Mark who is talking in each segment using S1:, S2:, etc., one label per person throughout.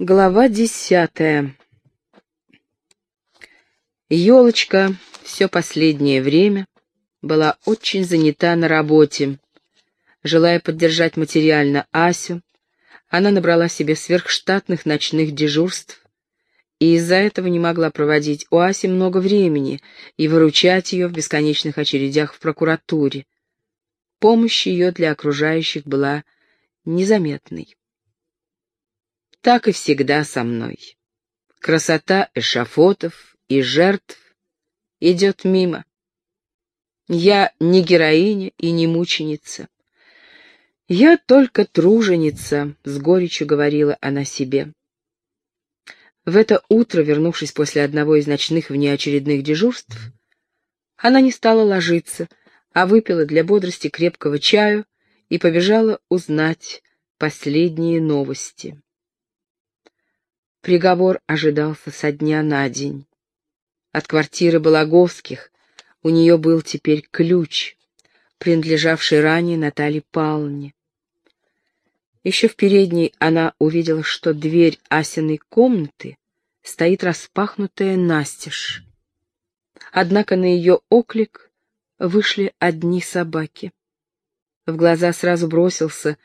S1: Глава десятая. Елочка все последнее время была очень занята на работе. Желая поддержать материально Асю, она набрала себе сверхштатных ночных дежурств и из-за этого не могла проводить у Аси много времени и выручать ее в бесконечных очередях в прокуратуре. Помощь ее для окружающих была незаметной. Так и всегда со мной. Красота эшафотов и жертв идет мимо. Я не героиня и не мученица. Я только труженица, — с горечью говорила она себе. В это утро, вернувшись после одного из ночных внеочередных дежурств, она не стала ложиться, а выпила для бодрости крепкого чаю и побежала узнать последние новости. Приговор ожидался со дня на день. От квартиры Балаговских у нее был теперь ключ, принадлежавший ранее Наталье Павловне. Еще в передней она увидела, что дверь Асиной комнаты стоит распахнутая настежь. Однако на ее оклик вышли одни собаки. В глаза сразу бросился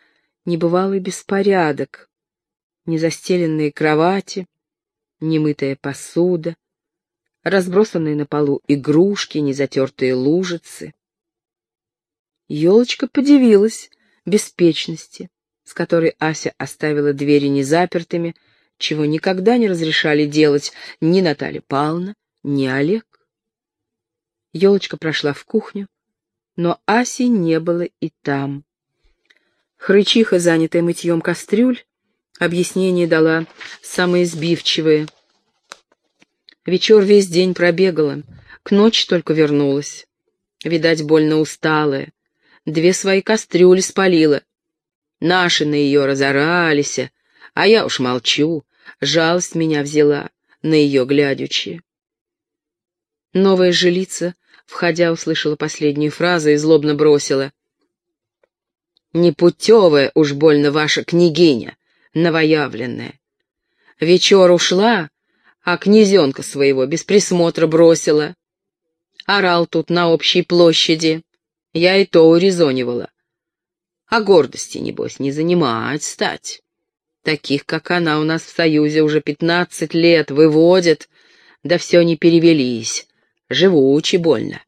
S1: небывалый беспорядок, незастеленные кровати, немытая посуда, разбросанные на полу игрушки, незатертые лужицы. Елочка подивилась беспечности, с которой Ася оставила двери незапертыми, чего никогда не разрешали делать ни Наталья Павловна, ни Олег. Елочка прошла в кухню, но Аси не было и там. Хрычиха, занятая мытьем кастрюль, Объяснение дала самое сбивчивое. Вечер весь день пробегала, к ночи только вернулась. Видать, больно усталая. Две свои кастрюли спалила. Наши на ее разорались, а я уж молчу. Жалость меня взяла, на ее глядючи. Новая жилица, входя, услышала последнюю фразу и злобно бросила. «Непутевая уж больно ваша княгиня новоявленная. Вечер ушла, а князенка своего без присмотра бросила. Орал тут на общей площади. Я и то урезонивала. А гордости, небось, не занимать стать. Таких, как она, у нас в Союзе уже пятнадцать лет выводят, да все не перевелись. Живучи больно.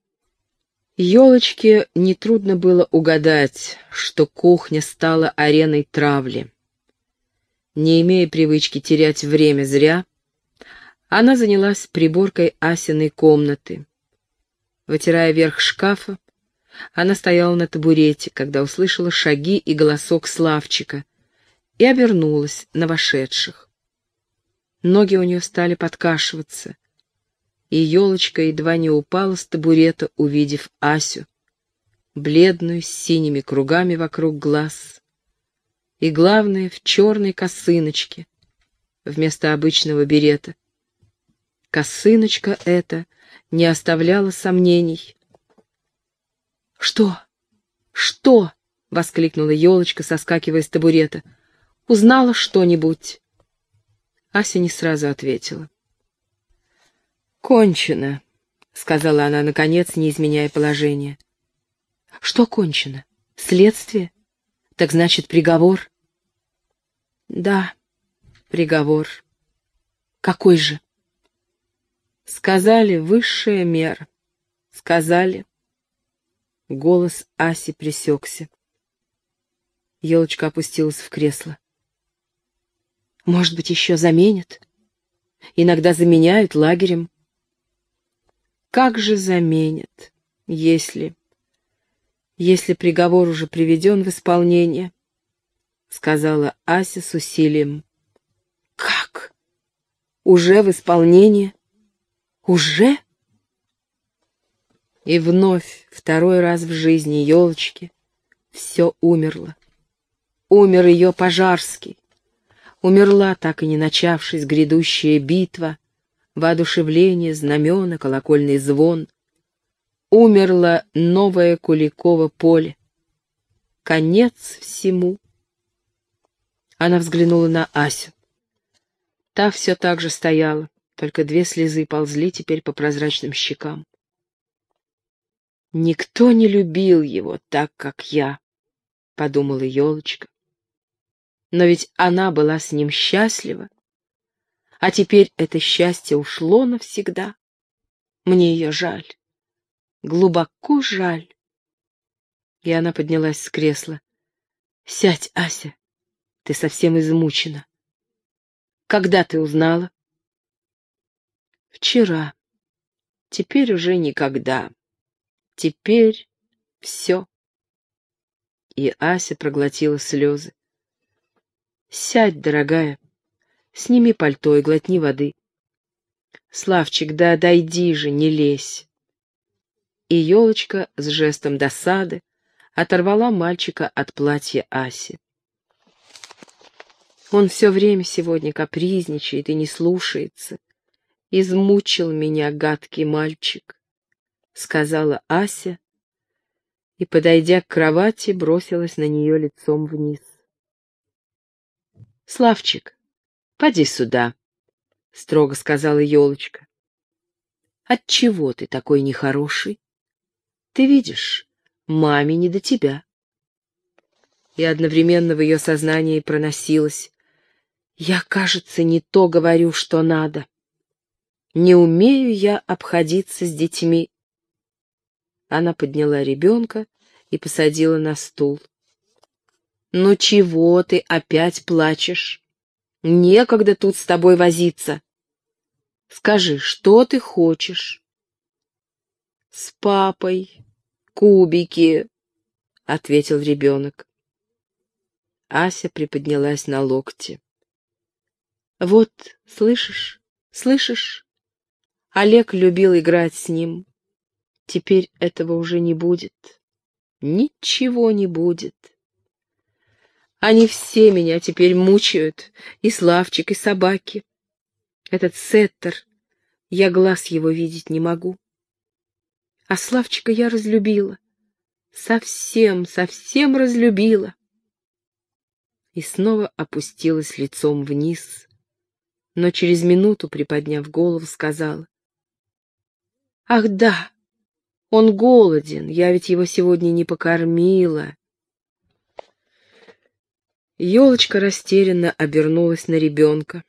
S1: Елочке нетрудно было угадать, что кухня стала ареной травли. Не имея привычки терять время зря, она занялась приборкой Асиной комнаты. Вытирая верх шкафа, она стояла на табурете, когда услышала шаги и голосок Славчика, и обернулась на вошедших. Ноги у нее стали подкашиваться, и елочка едва не упала с табурета, увидев Асю, бледную, с синими кругами вокруг глаз, и, главное, в черной косыночке вместо обычного берета. Косыночка эта не оставляла сомнений. «Что? Что?» — воскликнула елочка, соскакивая с табурета. «Узнала что-нибудь?» Ася не сразу ответила. «Кончено», — сказала она, наконец, не изменяя положение. «Что кончено? Следствие? Так значит, приговор?» Да, приговор. Какой же? Сказали высшая мера. Сказали. Голос Аси пресекся. Елочка опустилась в кресло. Может быть, еще заменят? Иногда заменяют лагерем. Как же заменят, если... Если приговор уже приведен в исполнение? — сказала Ася с усилием. «Как? Уже в исполнении? Уже?» И вновь, второй раз в жизни елочки, все умерло. Умер ее Пожарский. Умерла, так и не начавшись, грядущая битва, воодушевление, знамена, колокольный звон. Умерло новое Куликово поле. Конец всему. Она взглянула на Асю. Та все так же стояла, только две слезы ползли теперь по прозрачным щекам. «Никто не любил его так, как я», — подумала елочка. Но ведь она была с ним счастлива, а теперь это счастье ушло навсегда. Мне ее жаль, глубоко жаль. И она поднялась с кресла. «Сядь, Ася, ты совсем измучена. Когда ты узнала?» «Вчера. Теперь уже никогда. Теперь все». И Ася проглотила слезы. «Сядь, дорогая, сними пальто и глотни воды. Славчик, да дойди же, не лезь». И елочка с жестом досады оторвала мальчика от платья Аси. Он все время сегодня капризничает и не слушается. Измучил меня гадкий мальчик, — сказала Ася, и, подойдя к кровати, бросилась на нее лицом вниз. «Славчик, поди сюда», — строго сказала елочка. «Отчего ты такой нехороший? Ты видишь, маме не до тебя». И одновременно в ее сознании проносилось. «Я, кажется, не то говорю, что надо. Не умею я обходиться с детьми». Она подняла ребенка и посадила на стул. «Ну чего ты опять плачешь? Некогда тут с тобой возиться. Скажи, что ты хочешь?» «С папой», кубики», — ответил ребенок. Ася приподнялась на локте. «Вот, слышишь, слышишь? Олег любил играть с ним. Теперь этого уже не будет. Ничего не будет. Они все меня теперь мучают, и Славчик, и собаки. Этот сеттер, я глаз его видеть не могу. А Славчика я разлюбила. Совсем, совсем разлюбила. И снова опустилась лицом вниз, но через минуту, приподняв голову, сказала. «Ах да, он голоден, я ведь его сегодня не покормила». Елочка растерянно обернулась на ребенка.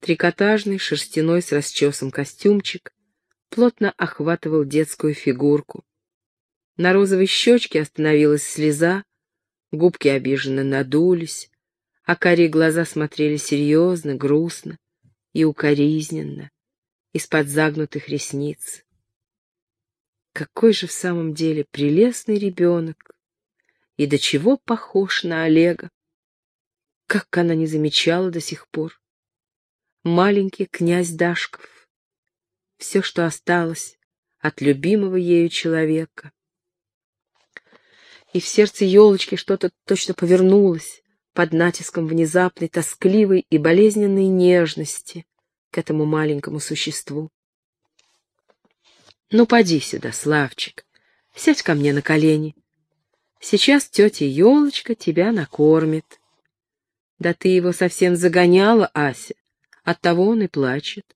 S1: Трикотажный, шерстяной, с расчесом костюмчик, плотно охватывал детскую фигурку. На розовой щечке остановилась слеза, губки обиженно надулись, а карие глаза смотрели серьезно, грустно и укоризненно из-под загнутых ресниц. Какой же в самом деле прелестный ребенок! И до чего похож на Олега! Как она не замечала до сих пор! Маленький князь Дашков все, что осталось от любимого ею человека. И в сердце елочки что-то точно повернулось под натиском внезапной, тоскливой и болезненной нежности к этому маленькому существу. «Ну, поди сюда, Славчик, сядь ко мне на колени. Сейчас тетя елочка тебя накормит». «Да ты его совсем загоняла, Ася, оттого он и плачет».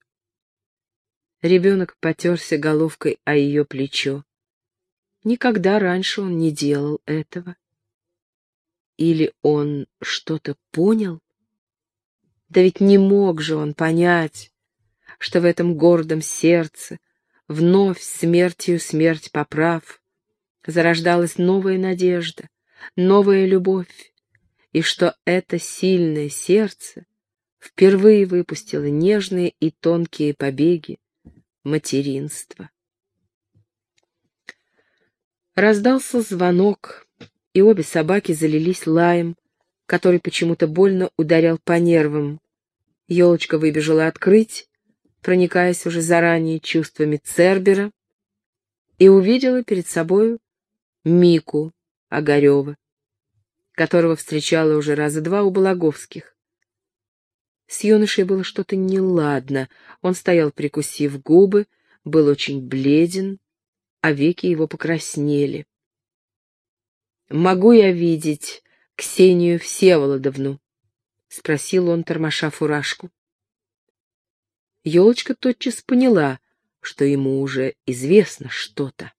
S1: Ребенок потерся головкой о ее плечо. Никогда раньше он не делал этого. Или он что-то понял? Да ведь не мог же он понять, что в этом гордом сердце, вновь смертью смерть поправ, зарождалась новая надежда, новая любовь, и что это сильное сердце впервые выпустило нежные и тонкие побеги материнства. Раздался звонок, и обе собаки залились лаем, который почему-то больно ударял по нервам. Елочка выбежала открыть, проникаясь уже заранее чувствами Цербера, и увидела перед собою Мику Огарева, которого встречала уже раза два у Балаговских. С юношей было что-то неладно. Он стоял, прикусив губы, был очень бледен, а веки его покраснели. «Могу я видеть Ксению Всеволодовну?» — спросил он, тормоша фуражку. Елочка тотчас поняла, что ему уже известно что-то.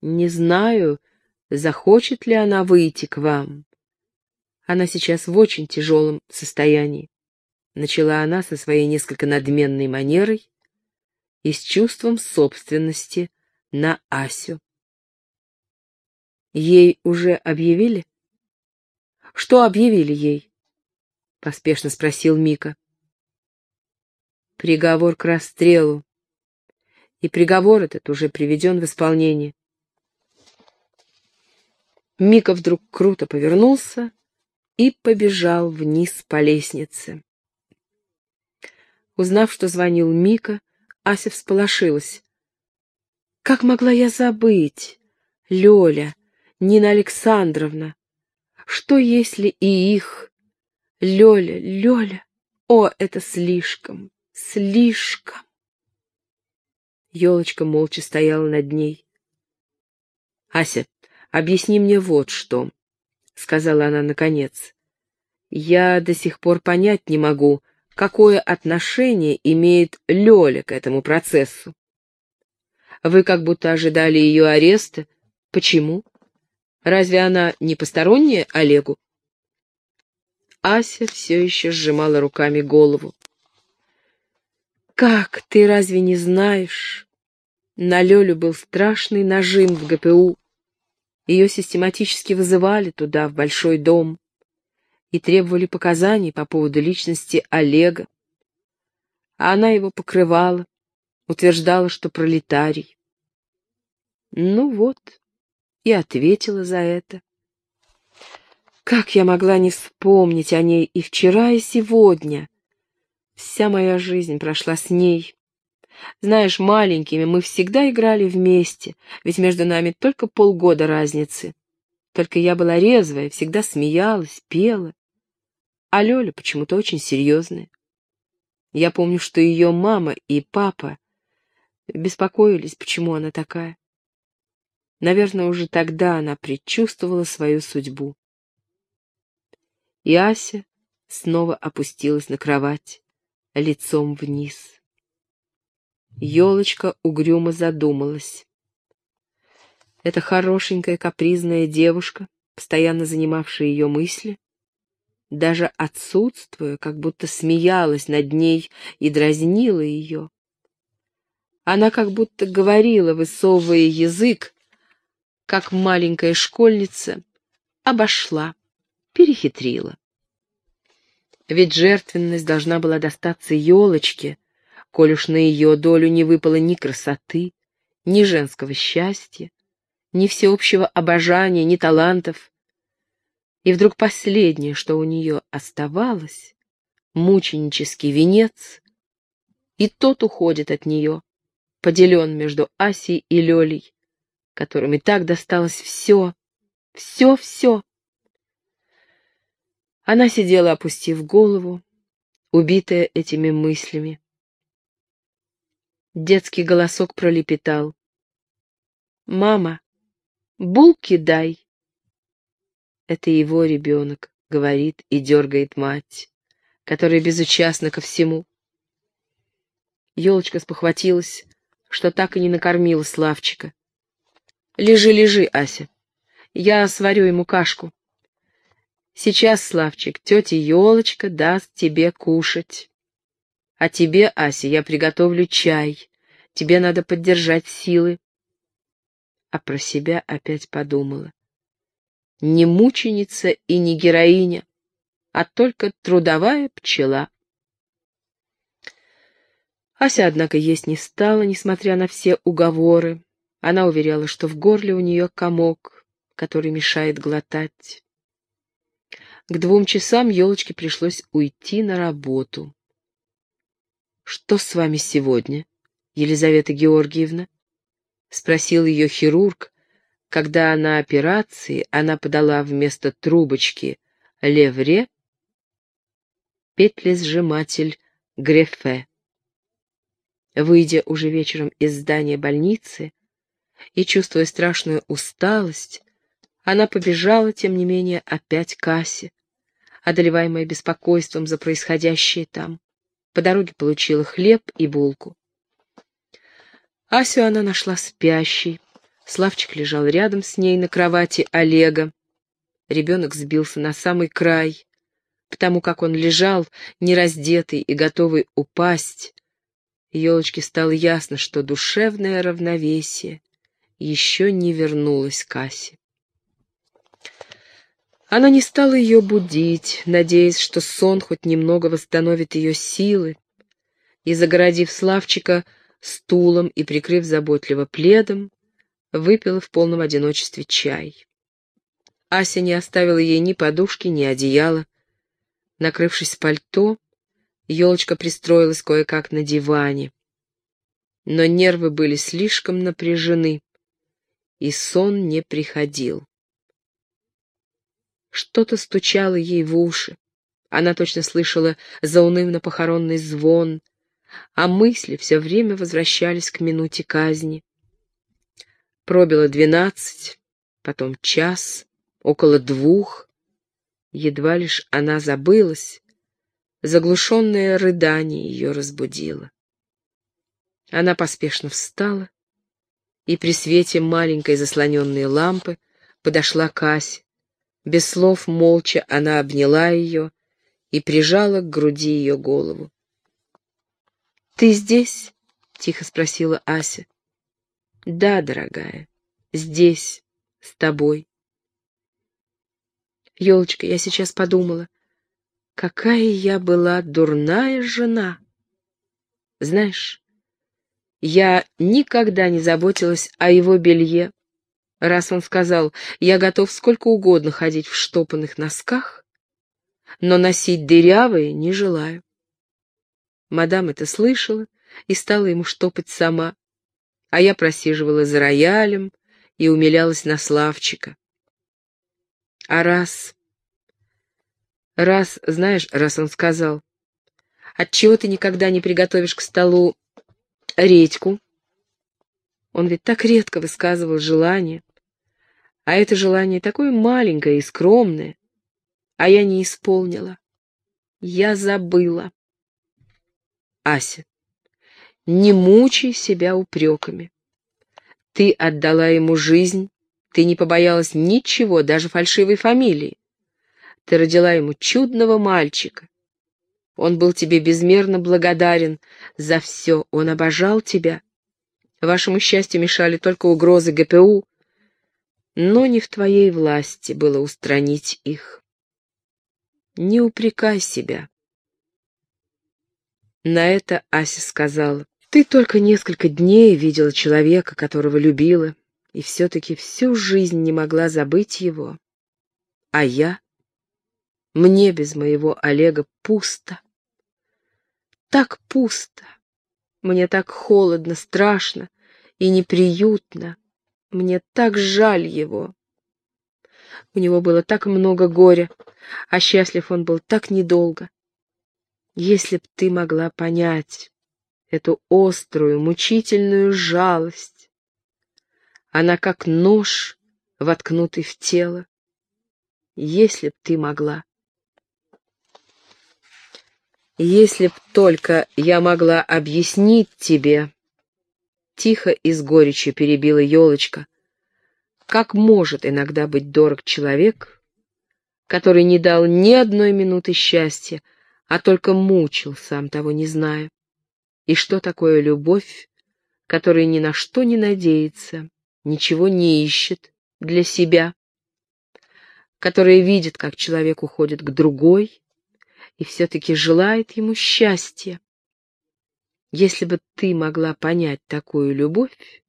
S1: «Не знаю, захочет ли она выйти к вам. Она сейчас в очень тяжелом состоянии», — начала она со своей несколько надменной манерой и с чувством собственности на Асю. «Ей уже объявили?» «Что объявили ей?» — поспешно спросил Мика приговор к расстрелу. И приговор этот уже приведен в исполнение. Мика вдруг круто повернулся и побежал вниз по лестнице. Узнав, что звонил Мика, Ася всполошилась. «Как могла я забыть? Лёля, Нина Александровна! Что, если и их? Лёля, Лёля! О, это слишком, Слишком. Елочка молча стояла над ней. «Ася, объясни мне вот что», — сказала она наконец. «Я до сих пор понять не могу, какое отношение имеет Лёля к этому процессу. Вы как будто ожидали ее ареста. Почему? Разве она не посторонняя Олегу?» Ася все еще сжимала руками голову. Как, ты разве не знаешь? На Лёлю был страшный нажим в ГПУ. Ее систематически вызывали туда, в большой дом, и требовали показаний по поводу личности Олега. А она его покрывала, утверждала, что пролетарий. Ну вот, и ответила за это. Как я могла не вспомнить о ней и вчера, и сегодня? Вся моя жизнь прошла с ней. Знаешь, маленькими мы всегда играли вместе, ведь между нами только полгода разницы. Только я была резвая, всегда смеялась, пела. А Лёля почему-то очень серьезная. Я помню, что ее мама и папа беспокоились, почему она такая. Наверное, уже тогда она предчувствовала свою судьбу. И Ася снова опустилась на кровать лицом вниз. Елочка угрюмо задумалась. Эта хорошенькая капризная девушка, постоянно занимавшая ее мысли, даже отсутствуя, как будто смеялась над ней и дразнила ее. Она как будто говорила, высовывая язык, как маленькая школьница, обошла, перехитрила. Ведь жертвенность должна была достаться елочке, коль уж на ее долю не выпало ни красоты, ни женского счастья, ни всеобщего обожания, ни талантов. И вдруг последнее, что у нее оставалось, мученический венец, и тот уходит от нее, поделен между Асей и Лелей, которым и так досталось все, все-все. Она сидела, опустив голову, убитая этими мыслями. Детский голосок пролепетал. «Мама, булки дай!» Это его ребенок, говорит и дергает мать, которая безучастна ко всему. Елочка спохватилась, что так и не накормила Славчика. «Лежи, лежи, Ася, я сварю ему кашку». Сейчас, Славчик, тетя Елочка даст тебе кушать. А тебе, Ася, я приготовлю чай. Тебе надо поддержать силы. А про себя опять подумала. Не мученица и не героиня, а только трудовая пчела. Ася, однако, есть не стала, несмотря на все уговоры. Она уверяла, что в горле у нее комок, который мешает глотать. К двум часам елочке пришлось уйти на работу. «Что с вами сегодня, Елизавета Георгиевна?» — спросил ее хирург, когда на операции она подала вместо трубочки левре петлесжиматель Грефе. Выйдя уже вечером из здания больницы и чувствуя страшную усталость, она побежала, тем не менее, опять к кассе, одолеваемая беспокойством за происходящее там. По дороге получила хлеб и булку. Асю она нашла спящей. Славчик лежал рядом с ней на кровати Олега. Ребенок сбился на самый край, потому как он лежал, нераздетый и готовый упасть. Елочке стало ясно, что душевное равновесие еще не вернулось к Асе. Она не стала ее будить, надеясь, что сон хоть немного восстановит ее силы, и, загородив Славчика стулом и прикрыв заботливо пледом, выпила в полном одиночестве чай. Ася не оставила ей ни подушки, ни одеяла. Накрывшись пальто, елочка пристроилась кое-как на диване. Но нервы были слишком напряжены, и сон не приходил. Что-то стучало ей в уши. Она точно слышала заунывно-похоронный звон, а мысли все время возвращались к минуте казни. Пробило двенадцать, потом час, около двух. Едва лишь она забылась, заглушенное рыдание ее разбудило. Она поспешно встала и при свете маленькой заслоненной лампы подошла к Асе. Без слов молча она обняла ее и прижала к груди ее голову. «Ты здесь?» — тихо спросила Ася. «Да, дорогая, здесь, с тобой». Елочка, я сейчас подумала, какая я была дурная жена. Знаешь, я никогда не заботилась о его белье, раз он сказал, я готов сколько угодно ходить в штопанных носках, но носить дырявые не желаю. Мадам это слышала и стала ему штопать сама, а я просиживала за роялем и умилялась на Славчика. А раз... Раз, знаешь, раз он сказал, отчего ты никогда не приготовишь к столу редьку? Он ведь так редко высказывал желание. А это желание такое маленькое и скромное, а я не исполнила. Я забыла. Ася, не мучай себя упреками. Ты отдала ему жизнь, ты не побоялась ничего, даже фальшивой фамилии. Ты родила ему чудного мальчика. Он был тебе безмерно благодарен за все, он обожал тебя. Вашему счастью мешали только угрозы ГПУ, но не в твоей власти было устранить их. Не упрекай себя. На это Ася сказала, «Ты только несколько дней видела человека, которого любила, и все-таки всю жизнь не могла забыть его. А я? Мне без моего Олега пусто. Так пусто. Мне так холодно, страшно и неприютно. Мне так жаль его. У него было так много горя, а счастлив он был так недолго. Если б ты могла понять эту острую, мучительную жалость. Она как нож, воткнутый в тело. Если б ты могла. Если б только я могла объяснить тебе, Тихо и с горечью перебила елочка. Как может иногда быть дорог человек, который не дал ни одной минуты счастья, а только мучил, сам того не зная? И что такое любовь, которая ни на что не надеется, ничего не ищет для себя, которая видит, как человек уходит к другой и все-таки желает ему счастья? Если бы ты могла понять такую любовь,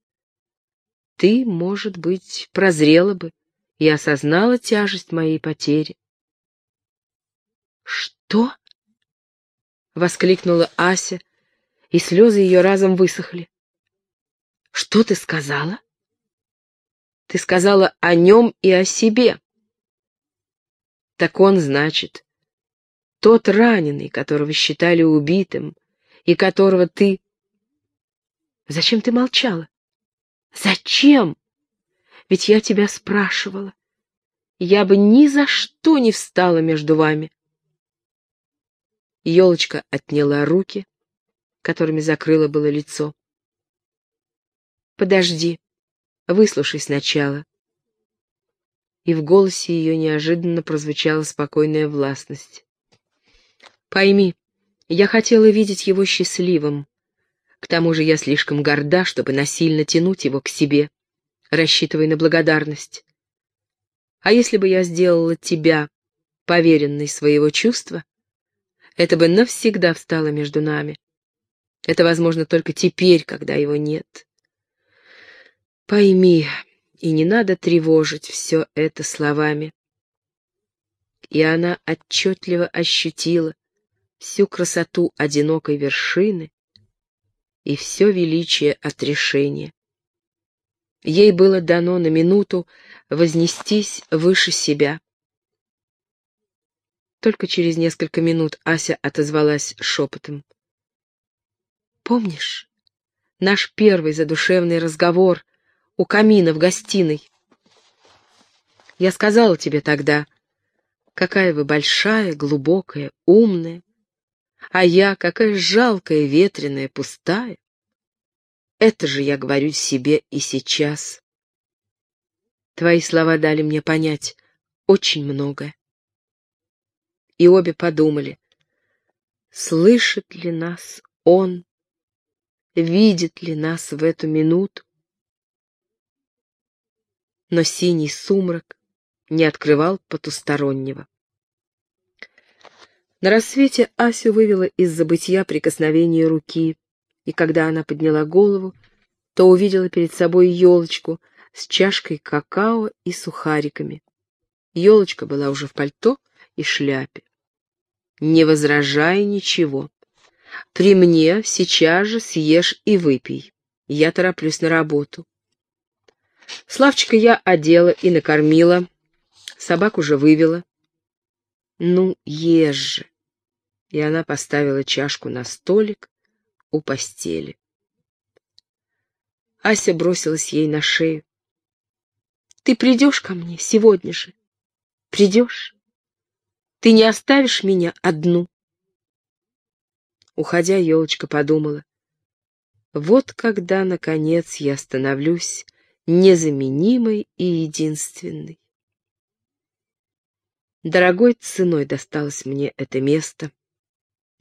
S1: ты, может быть, прозрела бы и осознала тяжесть моей потери. «Что?» — воскликнула Ася, и слезы ее разом высохли. «Что ты сказала?» «Ты сказала о нем и о себе». «Так он, значит, тот раненый, которого считали убитым, и которого ты... Зачем ты молчала? Зачем? Ведь я тебя спрашивала. Я бы ни за что не встала между вами. Елочка отняла руки, которыми закрыла было лицо. «Подожди, выслушай сначала». И в голосе ее неожиданно прозвучала спокойная властность. «Пойми, я хотела видеть его счастливым. К тому же я слишком горда, чтобы насильно тянуть его к себе, рассчитывая на благодарность. А если бы я сделала тебя поверенной своего чувства, это бы навсегда встало между нами. Это возможно только теперь, когда его нет. Пойми, и не надо тревожить все это словами. И она отчетливо ощутила всю красоту одинокой вершины и все величие отрешения. Ей было дано на минуту вознестись выше себя. Только через несколько минут Ася отозвалась шепотом. «Помнишь наш первый задушевный разговор у камина в гостиной? Я сказала тебе тогда, какая вы большая, глубокая, умная, а я какая жалкая, ветреная, пустая. Это же я говорю себе и сейчас. Твои слова дали мне понять очень многое. И обе подумали, слышит ли нас он, видит ли нас в эту минуту. Но синий сумрак не открывал потустороннего. На рассвете Асю вывела из забытья прикосновение руки, и когда она подняла голову, то увидела перед собой елочку с чашкой какао и сухариками. Елочка была уже в пальто и шляпе. «Не возражай ничего. При мне сейчас же съешь и выпей. Я тороплюсь на работу». Славчика я одела и накормила, собак уже вывела. «Ну, ешь же!» И она поставила чашку на столик, у постели. Ася бросилась ей на шею. «Ты придешь ко мне сегодня же? Придешь? Ты не оставишь меня одну?» Уходя, елочка подумала. «Вот когда, наконец, я становлюсь незаменимой и единственной. Дорогой ценой досталось мне это место,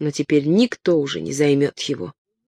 S1: но теперь никто уже не займет его.